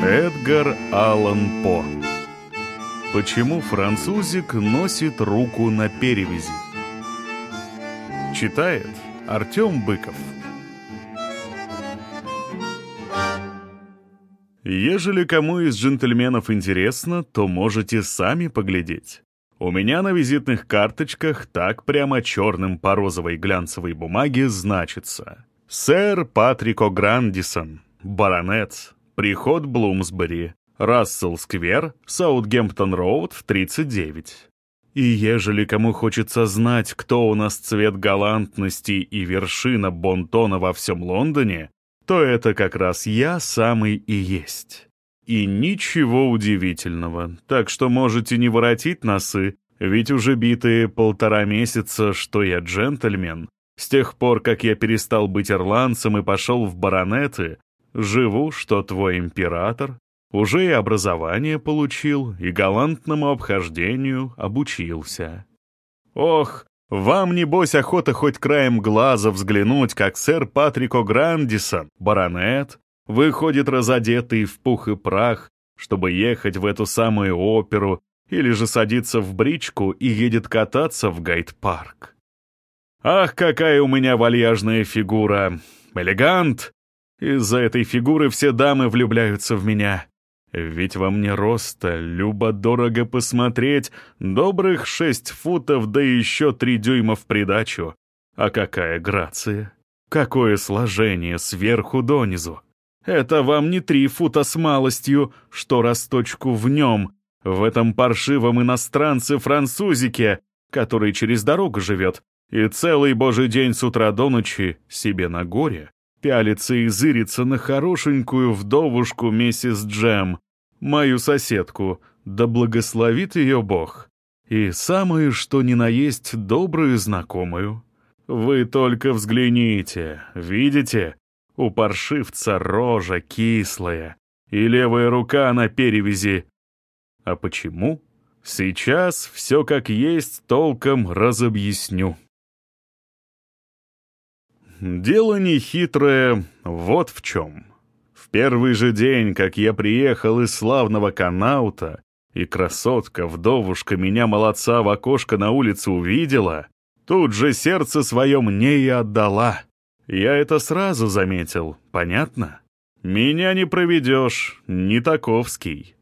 Эдгар Аллан По Почему французик носит руку на перевязи? Читает Артем Быков Ежели кому из джентльменов интересно, то можете сами поглядеть. У меня на визитных карточках так прямо черным по розовой глянцевой бумаге значится. Сэр Патрик О'Грандисон, баронет, Приход Блумсбери, Рассел-сквер, Саутгемптон-роуд, 39. И ежели кому хочется знать, кто у нас цвет галантности и вершина бонтона во всем Лондоне, то это как раз я самый и есть. И ничего удивительного, так что можете не воротить носы, ведь уже битые полтора месяца, что я джентльмен, с тех пор, как я перестал быть ирландцем и пошел в баронеты, Живу, что твой император уже и образование получил, и галантному обхождению обучился. Ох, вам, небось, охота хоть краем глаза взглянуть, как сэр Патрик О'Грандисон, баронет, выходит разодетый в пух и прах, чтобы ехать в эту самую оперу, или же садится в бричку и едет кататься в гайд-парк. Ах, какая у меня вальяжная фигура! Элегант, из-за этой фигуры все дамы влюбляются в меня. Ведь во мне роста, любо-дорого посмотреть, добрых шесть футов, да еще три дюйма в придачу. А какая грация! Какое сложение сверху донизу! Это вам не три фута с малостью, что расточку в нем, в этом паршивом иностранце-французике, который через дорогу живет, и целый божий день с утра до ночи себе на горе пялится и зырится на хорошенькую вдовушку миссис Джем, мою соседку, да благословит ее Бог, и самую, что ни на есть, добрую знакомую. Вы только взгляните, видите? У паршивца рожа кислая, и левая рука на перевязи. А почему? Сейчас все как есть толком разобъясню. Дело нехитрое вот в чем. В первый же день, как я приехал из славного Канаута, и красотка-вдовушка меня молодца в окошко на улице увидела, тут же сердце свое мне и отдала. Я это сразу заметил, понятно? Меня не проведешь, не таковский.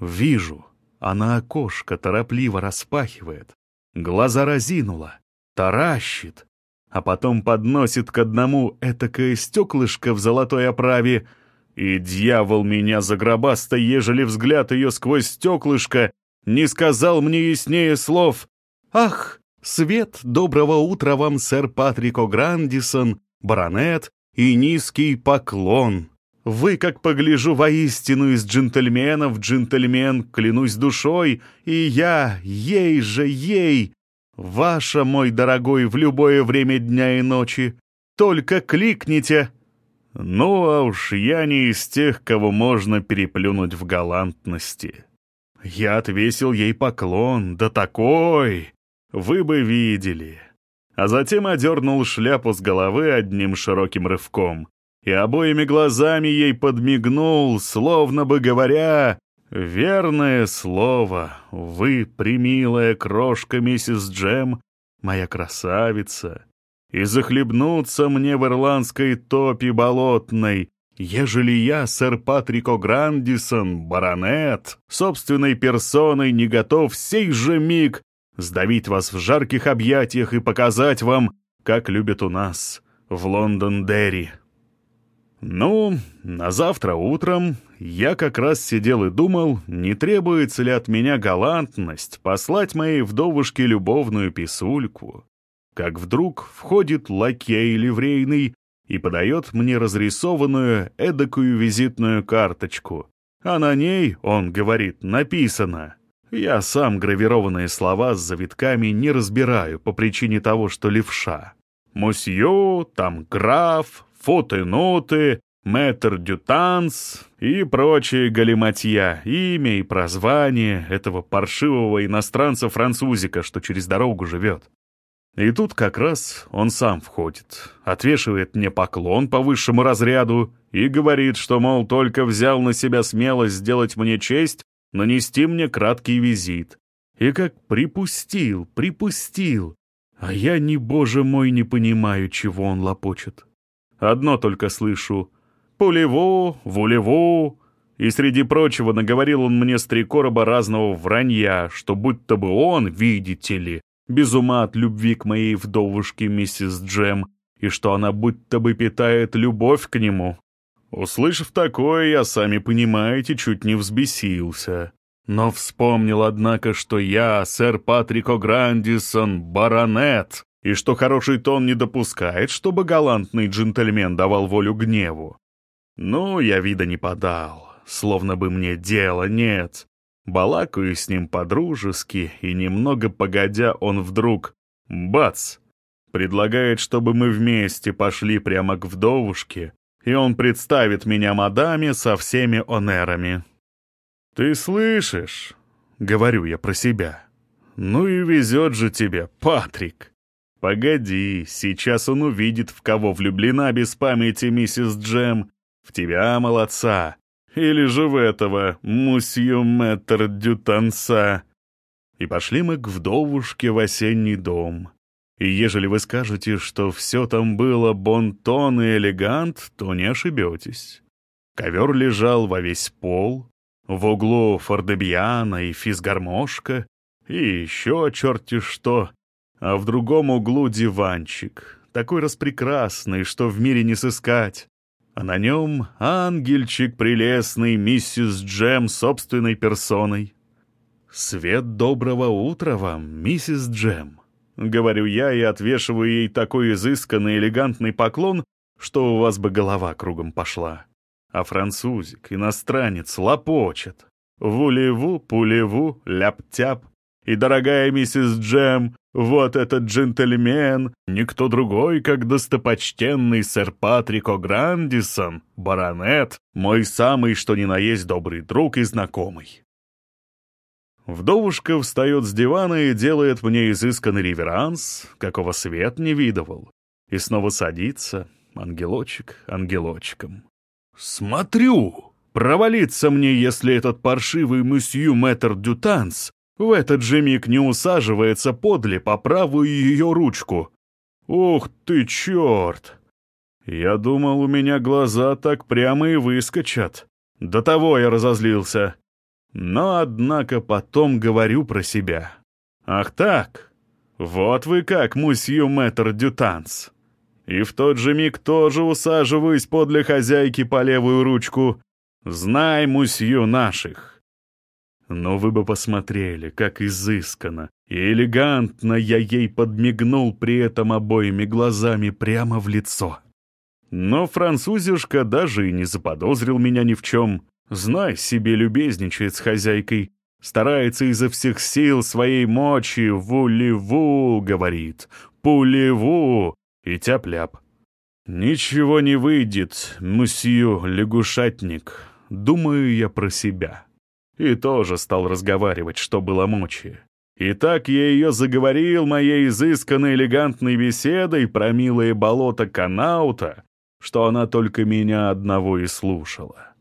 Вижу, она окошко торопливо распахивает, глаза разинула, таращит, а потом подносит к одному этакое стеклышко в золотой оправе, и дьявол меня загробаста, ежели взгляд ее сквозь стеклышко не сказал мне яснее слов «Ах, свет, доброго утра вам, сэр Патрик О'Грандисон, баронет и низкий поклон!» Вы, как погляжу воистину из джентльменов, джентльмен, клянусь душой, и я, ей же, ей, Ваша, мой дорогой, в любое время дня и ночи. Только кликните. Ну, а уж я не из тех, кого можно переплюнуть в галантности. Я отвесил ей поклон, да такой! Вы бы видели. А затем одернул шляпу с головы одним широким рывком и обоими глазами ей подмигнул, словно бы говоря «Верное слово, вы, примилая крошка миссис Джем, моя красавица, и захлебнуться мне в ирландской топе болотной, ежели я, сэр Патрик О'Грандисон, баронет, собственной персоной не готов сей же миг сдавить вас в жарких объятиях и показать вам, как любят у нас в Лондон-Дерри». Ну, на завтра утром я как раз сидел и думал, не требуется ли от меня галантность послать моей вдовушке любовную писульку. Как вдруг входит лакей ливрейный и подает мне разрисованную эдакую визитную карточку. А на ней, он говорит, написано. Я сам гравированные слова с завитками не разбираю по причине того, что левша. «Мосье», там «граф», фотоноты, мэтр дютанс и прочие галиматья, имя и прозвание этого паршивого иностранца-французика, что через дорогу живет. И тут как раз он сам входит, отвешивает мне поклон по высшему разряду и говорит, что, мол, только взял на себя смелость сделать мне честь, нанести мне краткий визит. И как припустил, припустил. А я, не боже мой, не понимаю, чего он лопочет. Одно только слышу «пулеву, вулеву», и среди прочего наговорил он мне с три короба разного вранья, что будто бы он, видите ли, без ума от любви к моей вдовушке миссис Джем, и что она будто бы питает любовь к нему. Услышав такое, я, сами понимаете, чуть не взбесился. Но вспомнил, однако, что я, сэр Патрик О'Грандисон, баронет, и что хороший тон не допускает, чтобы галантный джентльмен давал волю гневу. Ну, я вида не подал, словно бы мне дела нет. Балакаю с ним по-дружески, и немного погодя он вдруг, бац, предлагает, чтобы мы вместе пошли прямо к вдовушке, и он представит меня мадаме со всеми онерами. «Ты слышишь?» — говорю я про себя. «Ну и везет же тебе, Патрик!» «Погоди, сейчас он увидит, в кого влюблена без памяти миссис Джем. В тебя, молодца. Или же в этого, мусью мэтр дютанса». И пошли мы к вдовушке в осенний дом. И ежели вы скажете, что все там было бонтон и элегант, то не ошибетесь. Ковер лежал во весь пол, в углу фордебьяна и физгармошка, и еще черти что, а в другом углу диванчик, такой распрекрасный, что в мире не сыскать. А на нем ангельчик прелестный, миссис Джем собственной персоной. «Свет доброго утра вам, миссис Джем!» — говорю я и отвешиваю ей такой изысканный элегантный поклон, что у вас бы голова кругом пошла. А французик, иностранец, лопочет. Вулеву, пулеву, ляп-тяп. И, дорогая миссис Джем, вот этот джентльмен, никто другой, как достопочтенный сэр Патрик О'Грандисон, баронет, мой самый что ни на есть добрый друг и знакомый. Вдовушка встает с дивана и делает мне изысканный реверанс, какого свет не видывал, и снова садится, ангелочек ангелочком. Смотрю! Провалиться мне, если этот паршивый мусью мэтр Дютанс в этот же миг не усаживается подле по правую ее ручку. Ух ты, черт! Я думал, у меня глаза так прямо и выскочат. До того я разозлился. Но, однако, потом говорю про себя. «Ах так! Вот вы как, мусью мэтр Дютанс!» И в тот же миг тоже усаживаюсь подле хозяйки по левую ручку. «Знай, мусью наших!» Но вы бы посмотрели, как изысканно и элегантно я ей подмигнул при этом обоими глазами прямо в лицо. Но французишка даже и не заподозрил меня ни в чем. Знай себе, любезничает с хозяйкой. Старается изо всех сил своей мочи «ву-ли-ву», говорит, «пу-ли-ву» и тяп-ляп. «Ничего не выйдет, мусью лягушатник», думаю я про себя. И тоже стал разговаривать, что было мочи. И так я ее заговорил моей изысканной элегантной беседой про милое болото Канаута, что она только меня одного и слушала.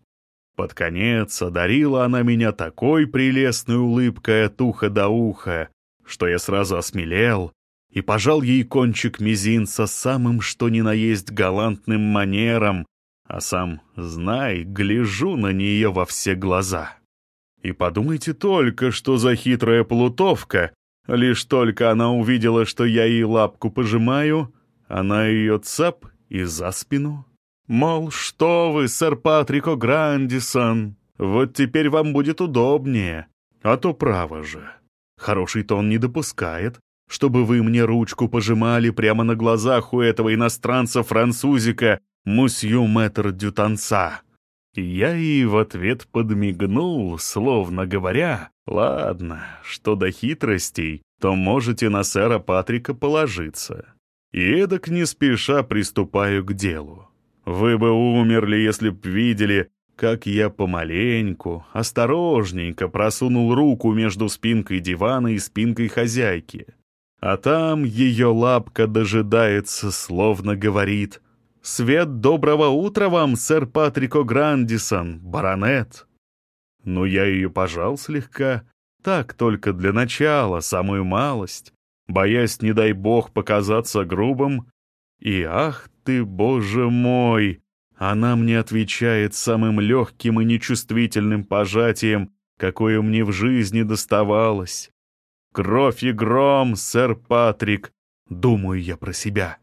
Под конец одарила она меня такой прелестной улыбкой от уха до уха, что я сразу осмелел и пожал ей кончик мизинца самым что ни на есть галантным манером, а сам, знай, гляжу на нее во все глаза. И подумайте только, что за хитрая плутовка, лишь только она увидела, что я ей лапку пожимаю, она ее цап и за спину Мол, что вы, сэр Патрик О'Грандисон, вот теперь вам будет удобнее. А то право же. Хороший тон не допускает, чтобы вы мне ручку пожимали прямо на глазах у этого иностранца-французика, мусью мэтр Дютанца. Я ей в ответ подмигнул, словно говоря, «Ладно, что до хитростей, то можете на сэра Патрика положиться». И эдак не спеша приступаю к делу. Вы бы умерли, если б видели, как я помаленьку, осторожненько просунул руку между спинкой дивана и спинкой хозяйки. А там ее лапка дожидается, словно говорит «Свет доброго утра вам, сэр Патрико Грандисон, баронет!» Ну, я ее пожал слегка, так только для начала, самую малость, боясь, не дай бог, показаться грубым. И ах ты, боже мой! Она мне отвечает самым легким и нечувствительным пожатием, какое мне в жизни доставалось. Кровь и гром, сэр Патрик, думаю я про себя.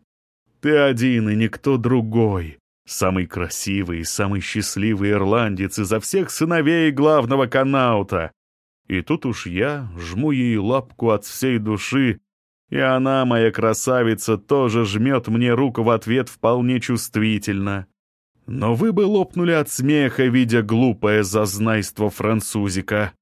Ты один и никто другой. Самый красивый и самый счастливый ирландец изо всех сыновей главного канаута. И тут уж я жму ей лапку от всей души, и она, моя красавица, тоже жмет мне руку в ответ вполне чувствительно. Но вы бы лопнули от смеха, видя глупое зазнайство французика.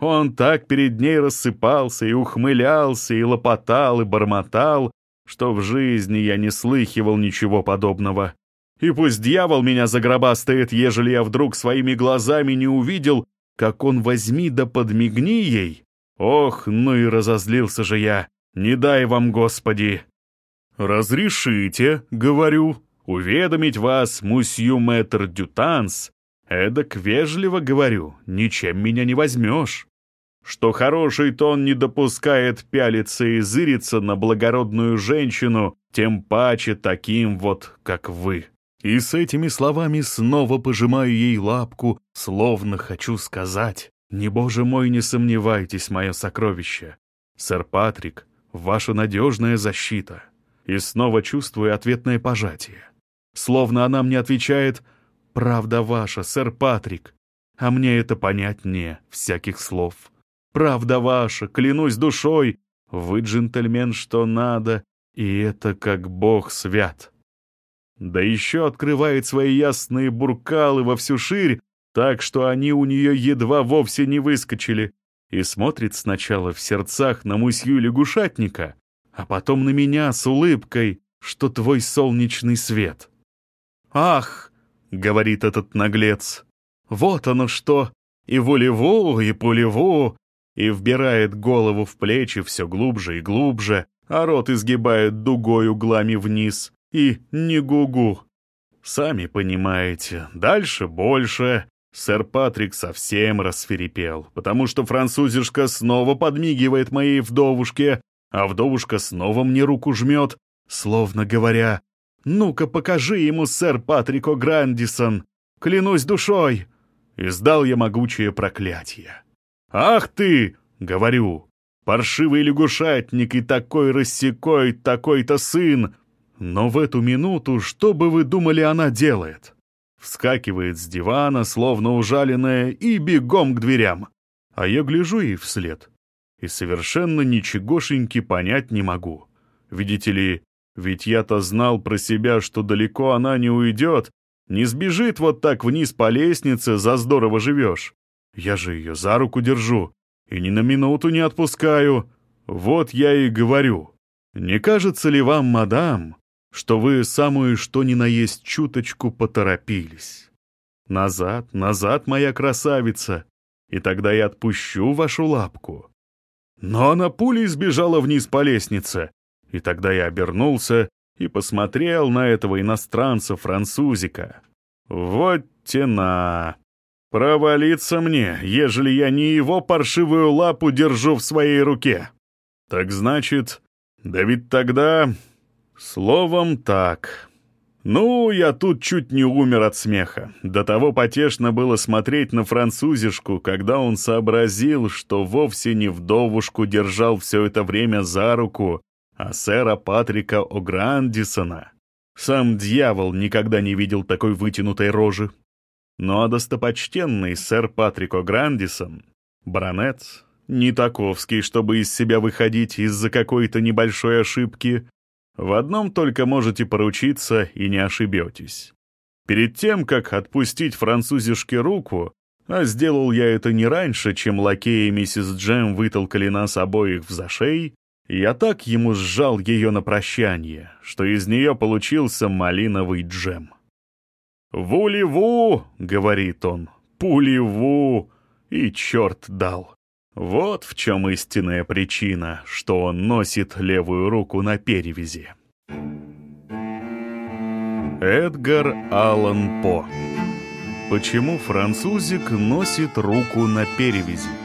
Он так перед ней рассыпался и ухмылялся, и лопотал, и бормотал, что в жизни я не слыхивал ничего подобного. И пусть дьявол меня загробастает, ежели я вдруг своими глазами не увидел, как он возьми да подмигни ей. Ох, ну и разозлился же я. Не дай вам, Господи. «Разрешите, — говорю, — уведомить вас, мусью мэтр Дютанс, эдак вежливо говорю, ничем меня не возьмешь, что хороший тон не допускает пялиться и зыриться на благородную женщину, тем паче таким вот, как вы». И с этими словами снова пожимаю ей лапку, словно хочу сказать, «Не, боже мой, не сомневайтесь, мое сокровище. Сэр Патрик, ваша надежная защита». И снова чувствую ответное пожатие. Словно она мне отвечает, «Правда ваша, сэр Патрик». А мне это понять не всяких слов. «Правда ваша, клянусь душой, вы джентльмен, что надо, и это как бог свят». Да еще открывает свои ясные буркалы во всю ширь, так что они у нее едва вовсе не выскочили, и смотрит сначала в сердцах на мусью лягушатника, а потом на меня с улыбкой, что твой солнечный свет. «Ах!» — говорит этот наглец. «Вот оно что! И волеву, и пулеву!» И вбирает голову в плечи все глубже и глубже, а рот изгибает дугой углами вниз и не гугу. Сами понимаете, дальше больше. Сэр Патрик совсем расферепел, потому что французишка снова подмигивает моей вдовушке, а вдовушка снова мне руку жмет, словно говоря, «Ну-ка покажи ему, сэр Патрико Грандисон, клянусь душой!» Издал я могучее проклятие. «Ах ты!» — говорю. «Паршивый лягушатник и такой рассекой, такой-то сын! Но в эту минуту, что бы вы думали, она делает? Вскакивает с дивана, словно ужаленная, и бегом к дверям. А я гляжу ей вслед. И совершенно ничегошеньки понять не могу. Видите ли, ведь я-то знал про себя, что далеко она не уйдет, не сбежит вот так вниз по лестнице, за здорово живешь. Я же ее за руку держу и ни на минуту не отпускаю. Вот я и говорю. Не кажется ли вам, мадам, что вы самую что ни на есть чуточку поторопились. Назад, назад, моя красавица, и тогда я отпущу вашу лапку. Но она пулей сбежала вниз по лестнице, и тогда я обернулся и посмотрел на этого иностранца-французика. Вот тена! Провалиться мне, ежели я не его паршивую лапу держу в своей руке. Так значит, да ведь тогда Словом, так. Ну, я тут чуть не умер от смеха. До того потешно было смотреть на французишку, когда он сообразил, что вовсе не вдовушку держал все это время за руку, а сэра Патрика О'Грандисона. Сам дьявол никогда не видел такой вытянутой рожи. А достопочтенный сэр Патрик О'Грандисон, баронет, не таковский, чтобы из себя выходить из-за какой-то небольшой ошибки, в одном только можете поручиться и не ошибетесь. Перед тем, как отпустить французишке руку, а сделал я это не раньше, чем лакеи миссис Джем вытолкали нас обоих в зашей, я так ему сжал ее на прощание, что из нее получился малиновый джем. «Вули-ву!» — говорит он. «Пули-ву!» И черт дал. Вот в чем истинная причина, что он носит левую руку на перевязи. Эдгар Аллан По Почему французик носит руку на перевязи?